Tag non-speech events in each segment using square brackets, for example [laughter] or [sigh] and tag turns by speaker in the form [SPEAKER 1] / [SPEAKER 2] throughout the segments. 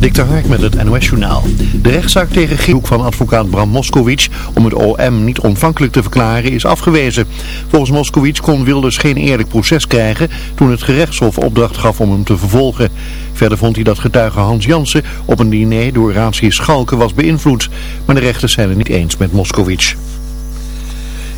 [SPEAKER 1] Hark met het NOS-journaal. De rechtszaak tegen Gielhoek van advocaat Bram Moskowitz om het OM niet ontvankelijk te verklaren is afgewezen. Volgens Moskowitz kon Wilders geen eerlijk proces krijgen toen het gerechtshof opdracht gaf om hem te vervolgen. Verder vond hij dat getuige Hans Jansen op een diner door raadsheer Schalke was beïnvloed. Maar de rechters zijn het niet eens met Moskowitz.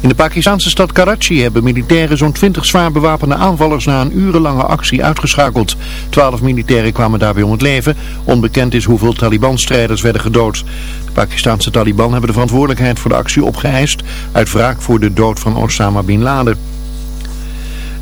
[SPEAKER 1] In de Pakistanse stad Karachi hebben militairen zo'n 20 zwaar bewapende aanvallers na een urenlange actie uitgeschakeld. Twaalf militairen kwamen daarbij om het leven. Onbekend is hoeveel Taliban-strijders werden gedood. De Pakistanse Taliban hebben de verantwoordelijkheid voor de actie opgeëist uit wraak voor de dood van Osama Bin Laden.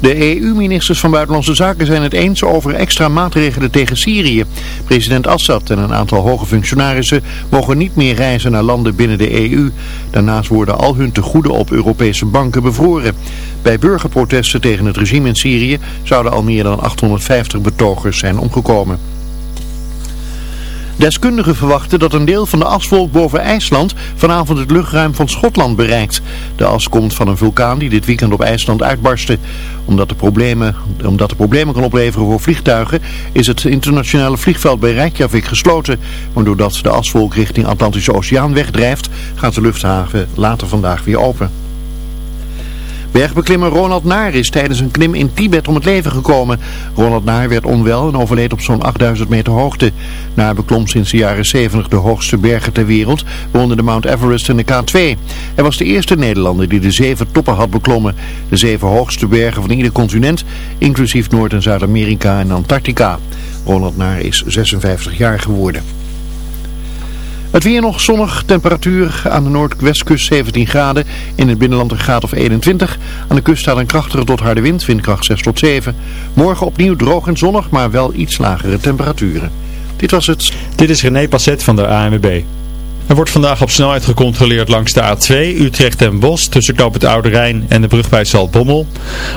[SPEAKER 1] De EU-ministers van Buitenlandse Zaken zijn het eens over extra maatregelen tegen Syrië. President Assad en een aantal hoge functionarissen mogen niet meer reizen naar landen binnen de EU. Daarnaast worden al hun tegoeden op Europese banken bevroren. Bij burgerprotesten tegen het regime in Syrië zouden al meer dan 850 betogers zijn omgekomen. Deskundigen verwachten dat een deel van de aswolk boven IJsland vanavond het luchtruim van Schotland bereikt. De as komt van een vulkaan die dit weekend op IJsland uitbarstte. Omdat de problemen, omdat de problemen kan opleveren voor vliegtuigen is het internationale vliegveld bij Reykjavik gesloten. Maar doordat de aswolk richting Atlantische Oceaan wegdrijft gaat de luchthaven later vandaag weer open. Bergbeklimmer Ronald Naar is tijdens een klim in Tibet om het leven gekomen. Ronald Naar werd onwel en overleed op zo'n 8000 meter hoogte. Naar beklom sinds de jaren 70 de hoogste bergen ter wereld, waaronder de Mount Everest en de K2. Hij was de eerste Nederlander die de zeven toppen had beklommen. De zeven hoogste bergen van ieder continent, inclusief Noord- en Zuid-Amerika en Antarctica. Ronald Naar is 56 jaar geworden. Het weer nog zonnig, temperatuur aan de noordwestkust 17 graden, in het binnenland een graad of 21. Aan de kust staat een krachtige tot harde wind, windkracht 6 tot 7. Morgen opnieuw droog en zonnig, maar wel iets lagere temperaturen. Dit was het.
[SPEAKER 2] Dit is René Passet van de ANWB. Er wordt vandaag op snelheid gecontroleerd langs de A2 Utrecht en Bos tussen Knoop het Oude Rijn en de brug bij Zaltbommel.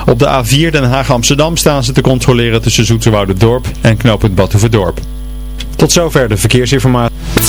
[SPEAKER 2] Op de A4 Den Haag Amsterdam staan ze te controleren tussen Zoeterwoude Dorp en Knoop het Badhoevedorp. Tot zover de verkeersinformatie.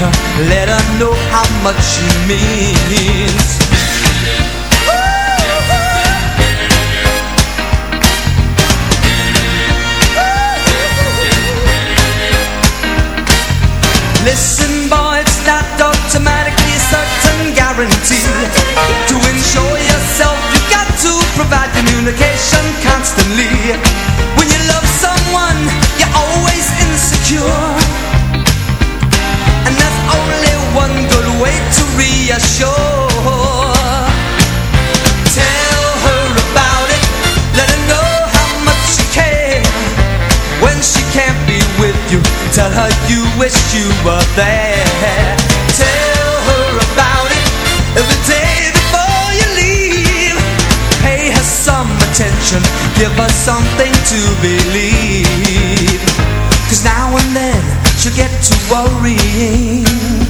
[SPEAKER 3] Let her know how much she means. Listen, boy, it's not automatically a certain guarantee. To ensure yourself, you got to Tell her you wish you were there. Tell her about it. Every day before you leave. Pay her some attention. Give her something to now and then She'll worrying.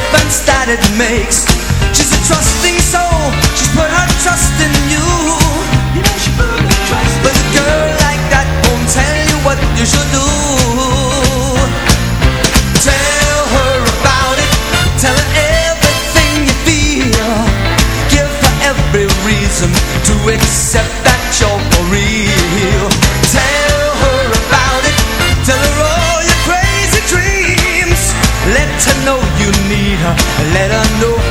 [SPEAKER 3] that it makes. She's a trusting soul, she's put her trust in you. You she put her But a girl like that won't tell you what you should do. Tell her about it, tell her everything you feel. Give her every reason to accept that you're her, let her know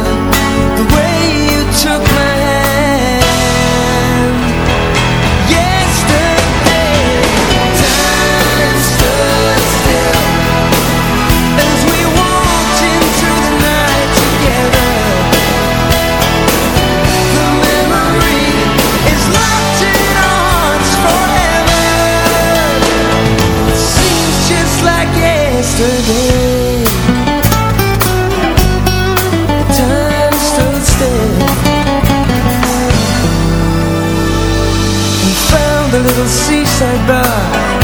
[SPEAKER 4] little seaside bar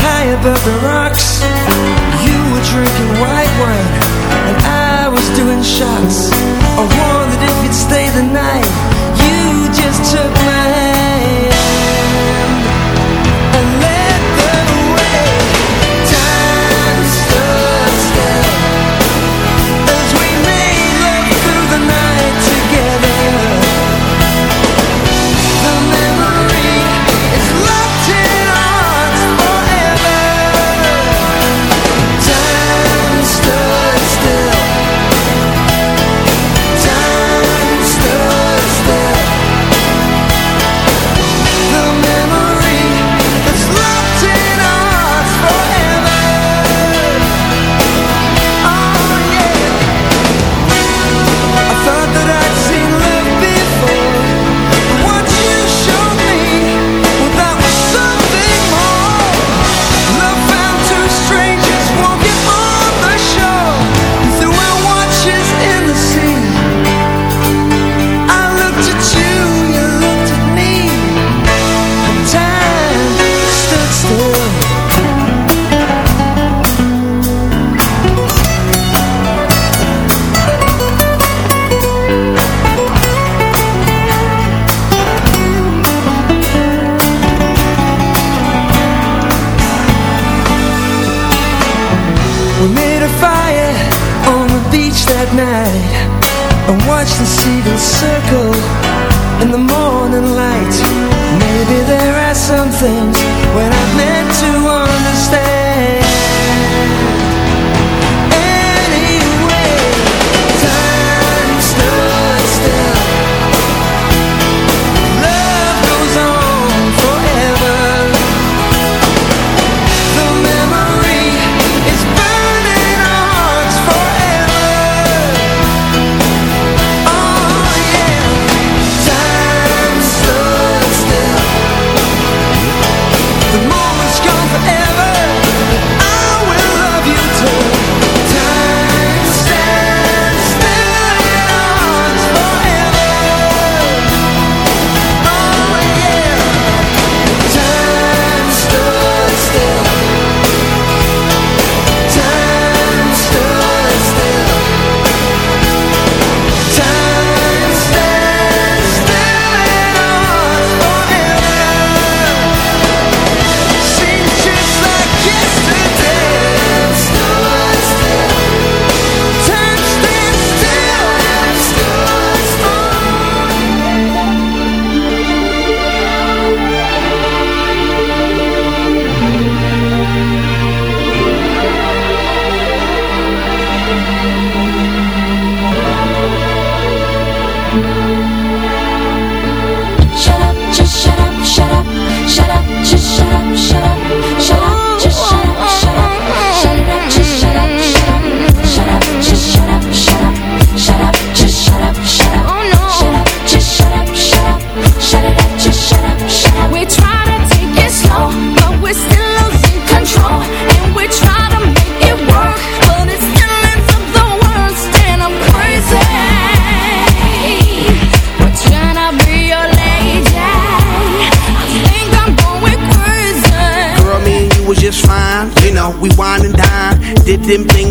[SPEAKER 4] High above the rocks. You were drinking white wine And I was doing shots. I wondered if you'd stay the night.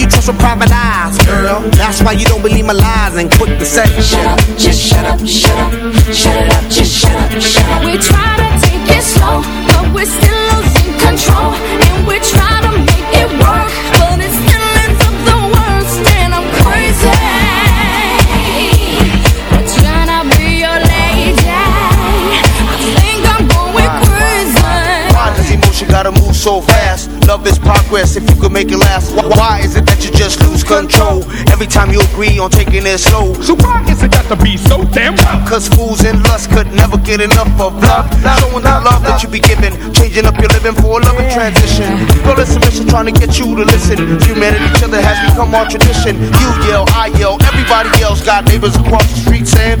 [SPEAKER 5] You trust with private eyes, girl? That's why you don't believe my lies and quick to set.
[SPEAKER 6] Shut up, just shut up, shut up, shut it up, just shut up, shut up. We try to take it slow, but we're still losing control. And we try to make it work, but it still ends up the worst. And I'm crazy. But trying to be your lady. I think I'm going crazy.
[SPEAKER 5] Why does emotion gotta move so fast? Love is progress if you could make it last. Why is it that you just lose control every time you agree on taking it slow?
[SPEAKER 7] So why is it got to be so damn rough?
[SPEAKER 5] Cause fools and lust could never get enough of love. Showing the love that you be giving, changing up your living for a loving transition. Girl, it's a mission trying to get you to listen. Humanity, each other has become our tradition. You yell, I yell, everybody else got neighbors across the street saying.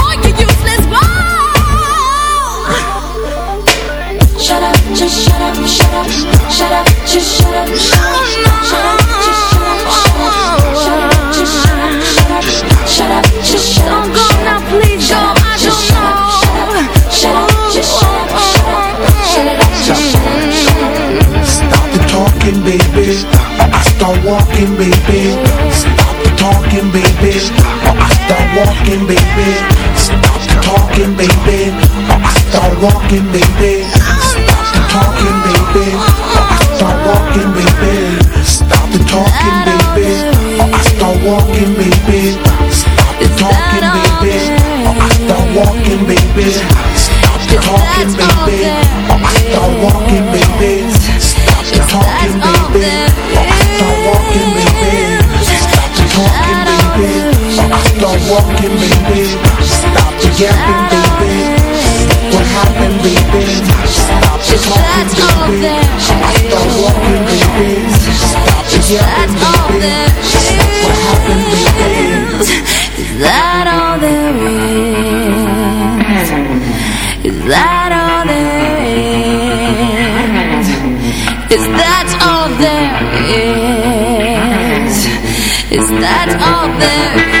[SPEAKER 6] Shut up, just shut up, shut up, shut up, just shut up, shut up, shut up, just shut up, shut up, shut up, shut up, just shut up, shut up, just shut up. Don't go now, please go. I don't know. Shut up, just shut up, shut up, shut it up, just shut up, shut up.
[SPEAKER 8] Stop the talking, baby. Or I start walking, baby. Stop the talking, baby. Or I start walking, baby. Stop the talking, baby. Or I start walking, baby. Stop talking, baby. Or I start walking, baby. Stop the talking, baby. Or I start walking, baby. Stop the talking, baby. Or I start walking, baby. Stop the talking, baby. Or I start walking, baby. Stop the talking, baby. Or I start walking, baby. Stop the talking, baby. Or I start walking, baby. Stop the yapping, baby. What happened, baby? Stop the talking, baby. Or I start walking, baby. Stop the yapping, baby. What happened, baby?
[SPEAKER 6] Is that all there is? Is that all there is? Is that all there is? Is that all there is?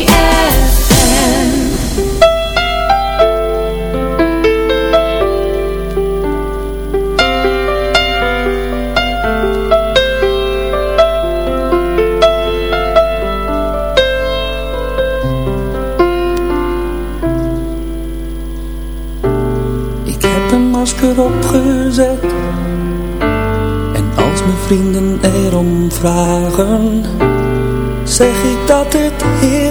[SPEAKER 3] vragen, zeg ik dat het hier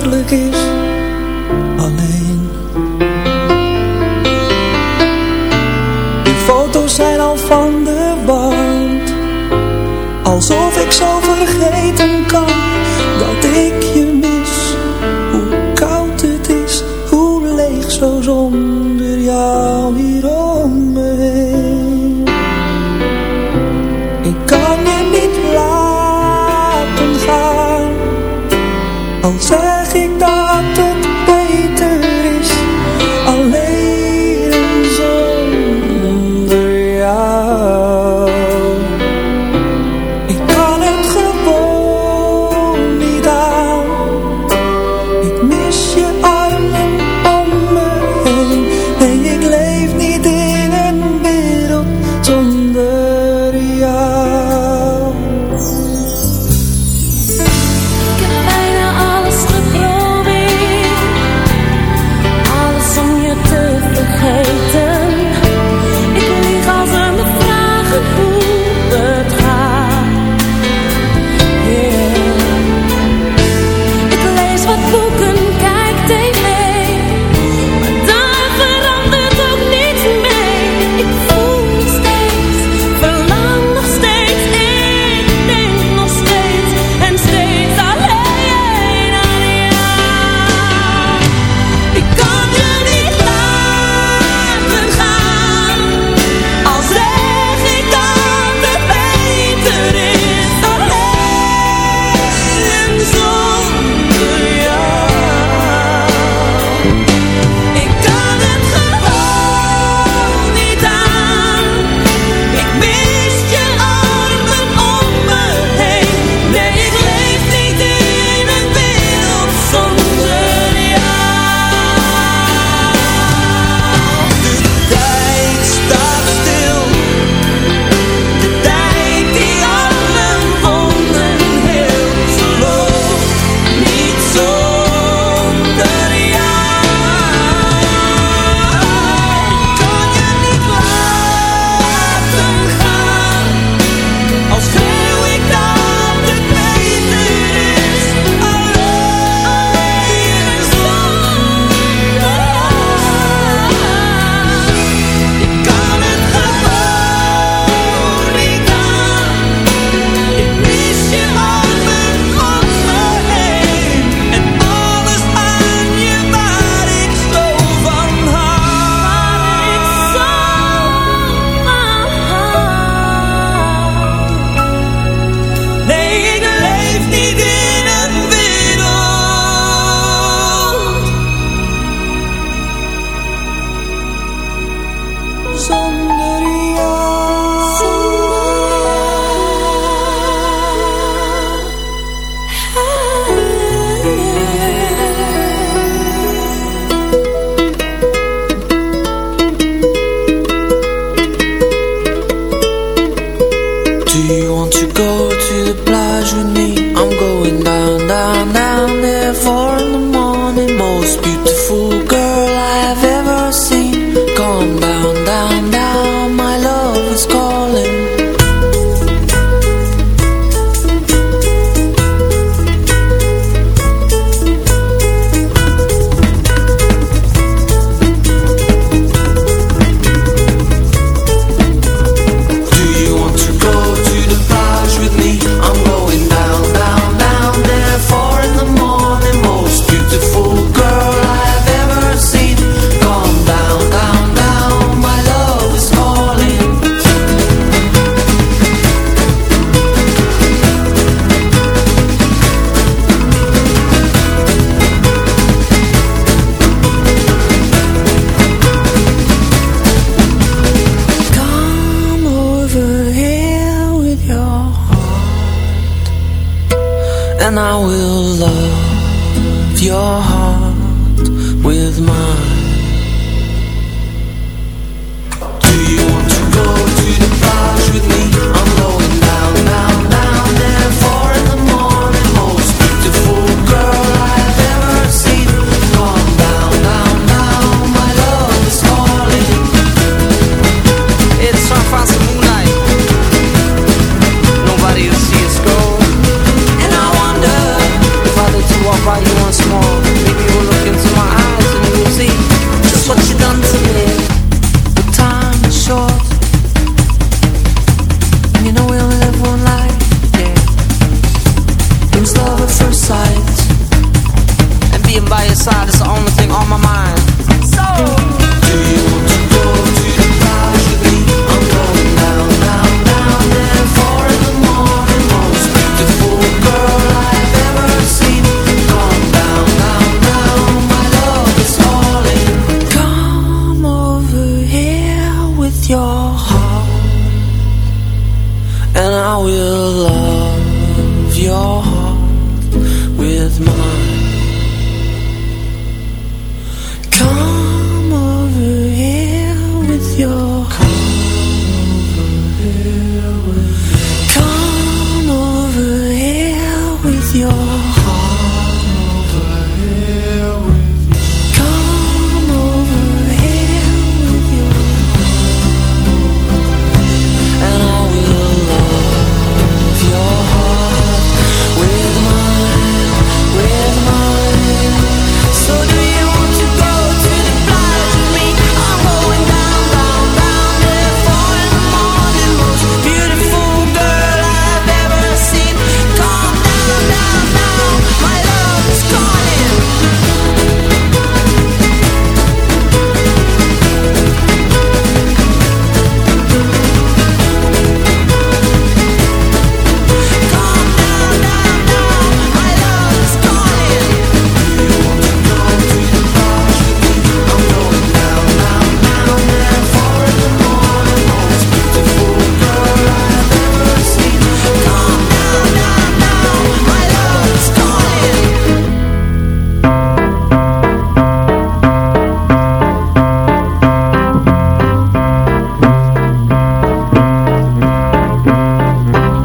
[SPEAKER 3] side to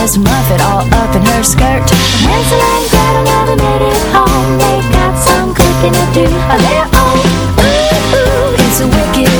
[SPEAKER 9] Miss Muffet all up in her skirt. Hansel and Gretel never made it home. They got some cooking to do of their own. Ooh, ooh, it's a wicked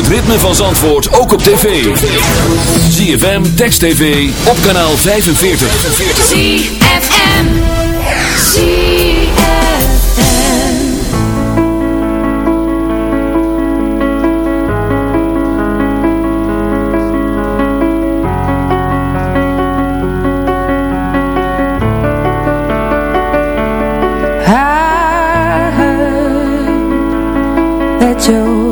[SPEAKER 10] het ritme van Zandvoort ook op tv. ZFM, Text TV, op kanaal 45.
[SPEAKER 9] ZFM. ZFM.
[SPEAKER 6] I heard that you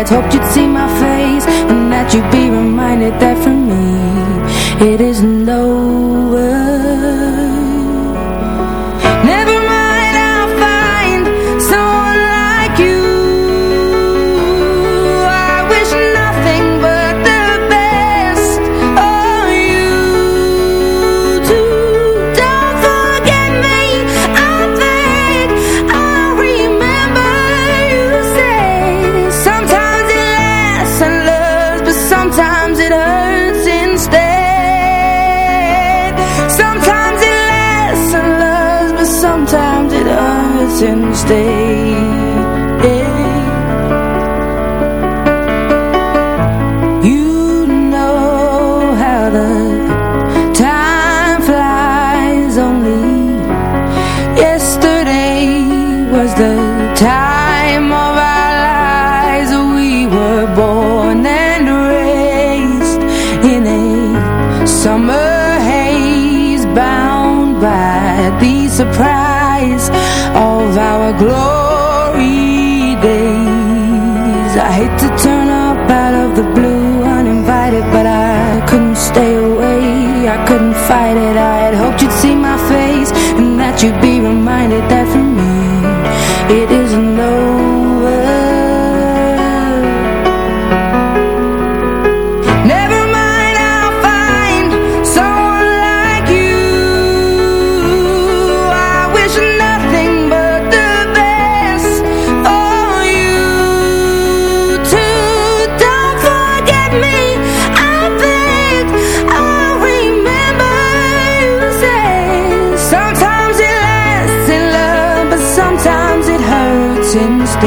[SPEAKER 6] heads Hoped you'd see my face And that you'd be reminded that for me It isn't over. glory.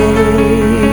[SPEAKER 6] away.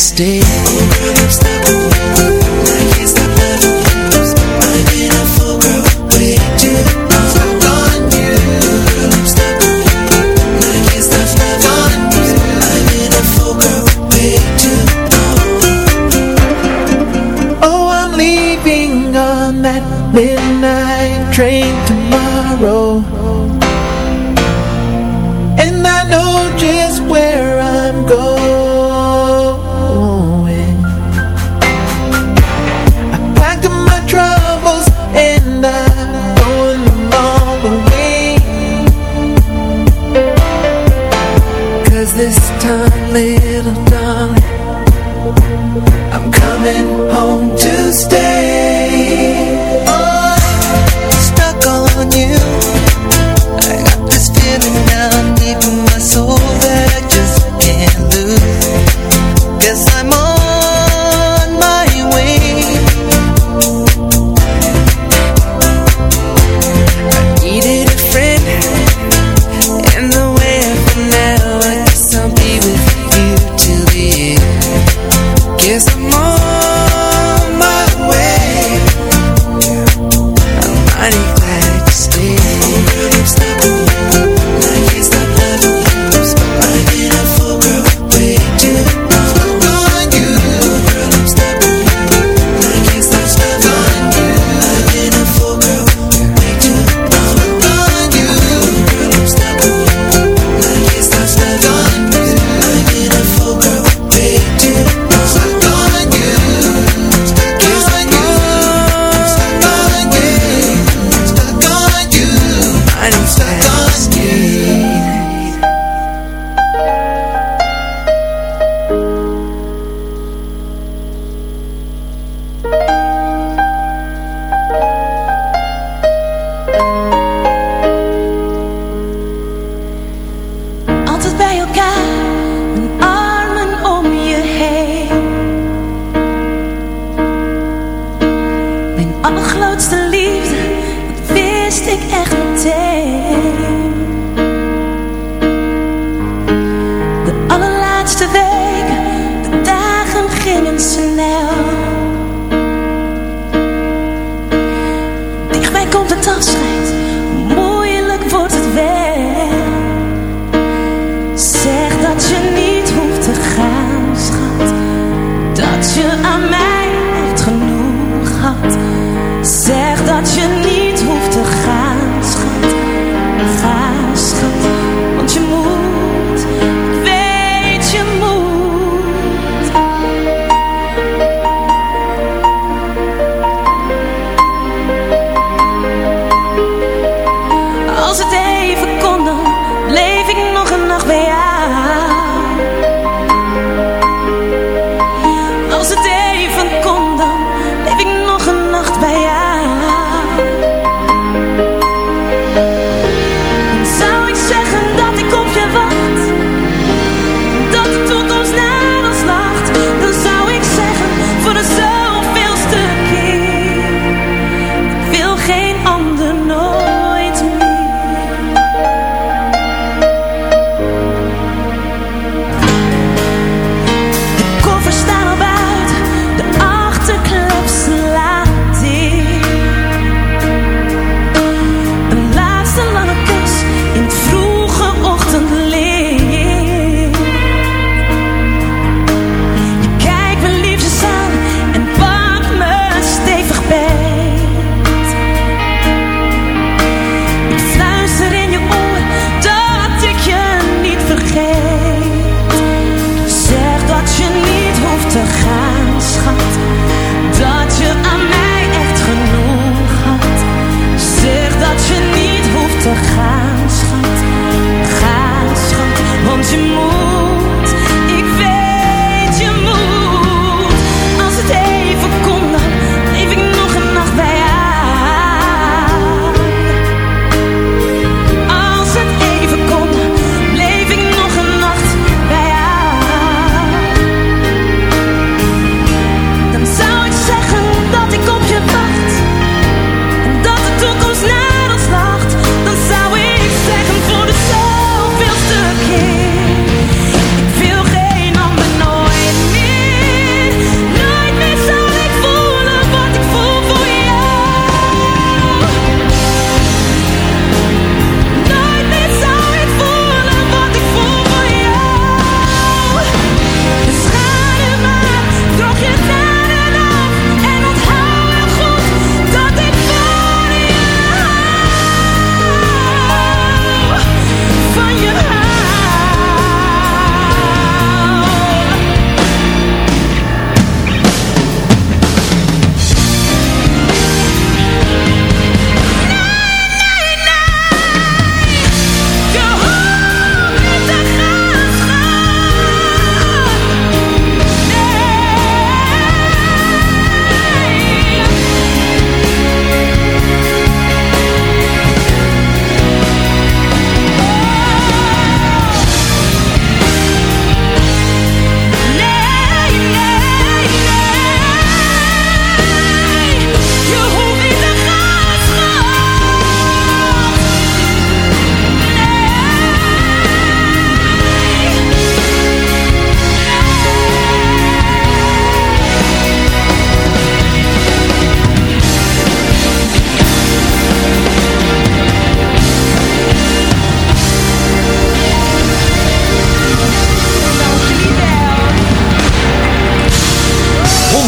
[SPEAKER 11] Glad you.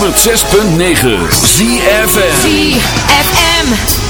[SPEAKER 10] 106.9 ZFM
[SPEAKER 9] ZFM.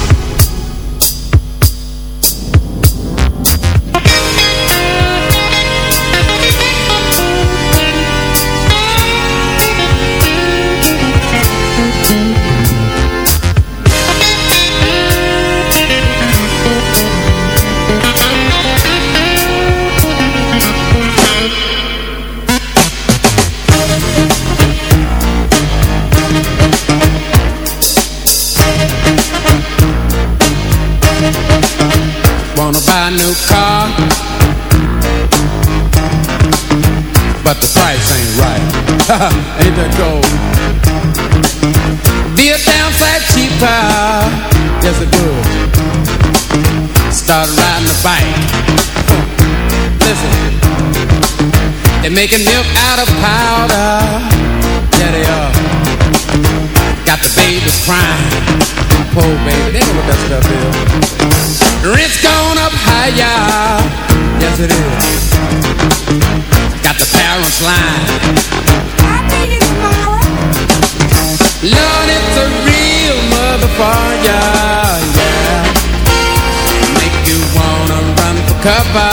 [SPEAKER 12] Making milk out of powder. Yeah they are. Got the babies crying. Poor baby, they know what that stuff is Rent's gone up higher, yes it is. Got the parents lying. Lord, it's a real motherfucker, yeah. Make you wanna run for cover,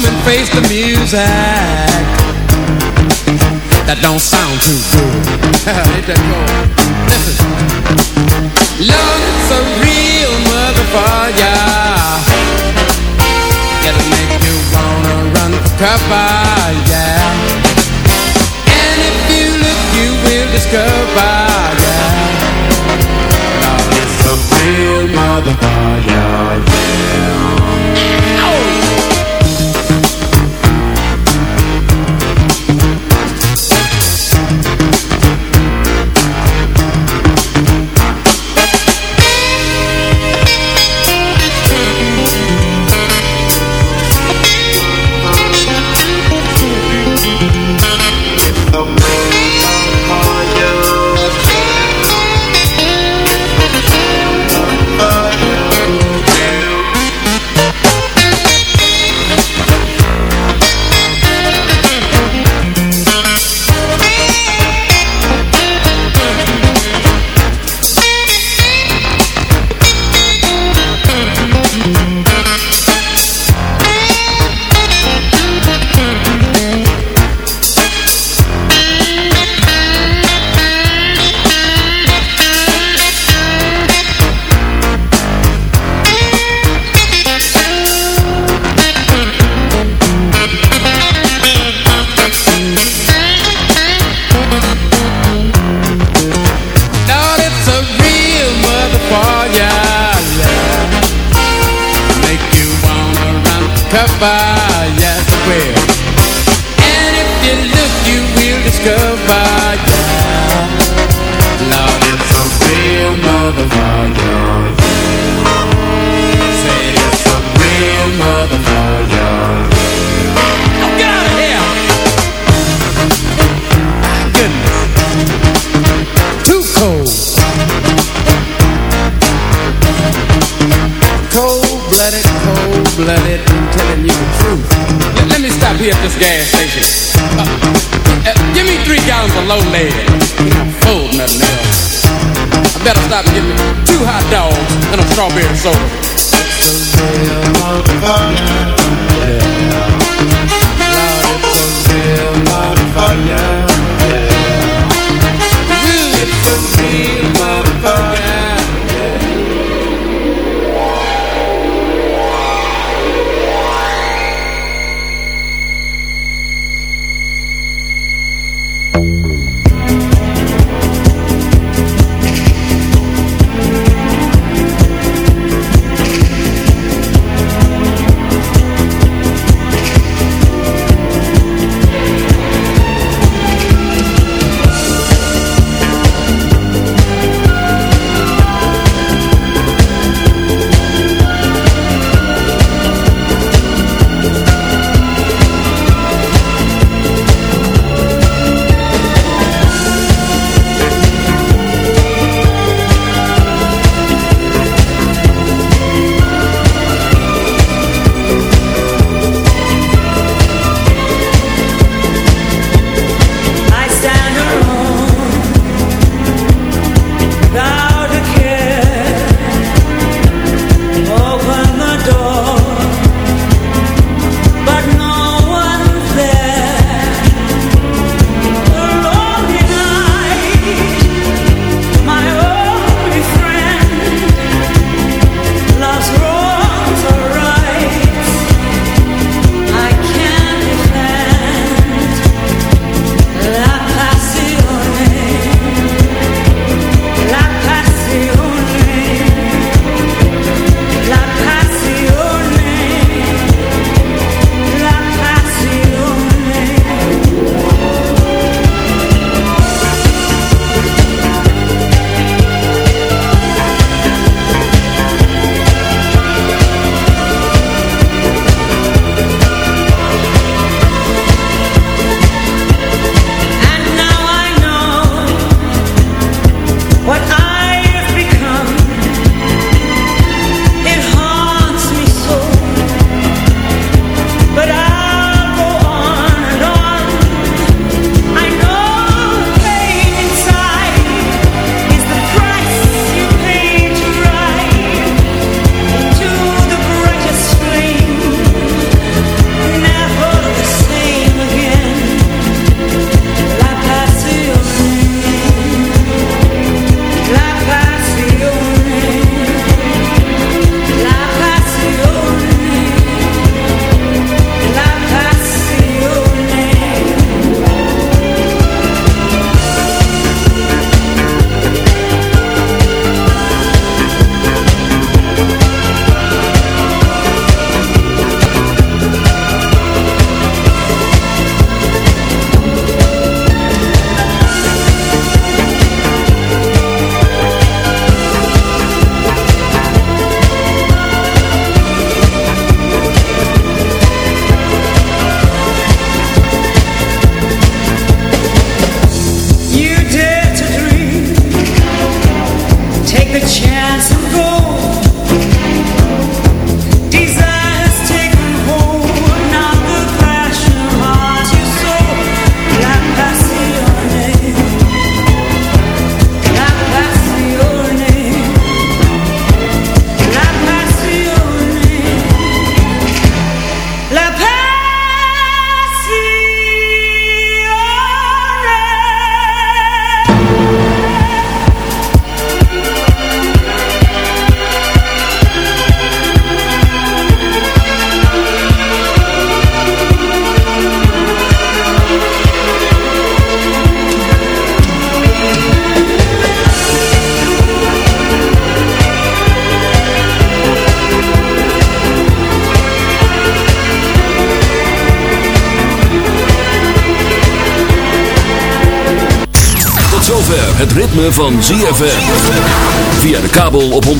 [SPEAKER 12] Home and face the music. That don't sound too good. [laughs] Ain't that cold? Listen. It's a real motherfucker. It'll make you wanna run for cover, yeah. And if you look, you will discover, yeah a real motherfucker, yeah. Oh.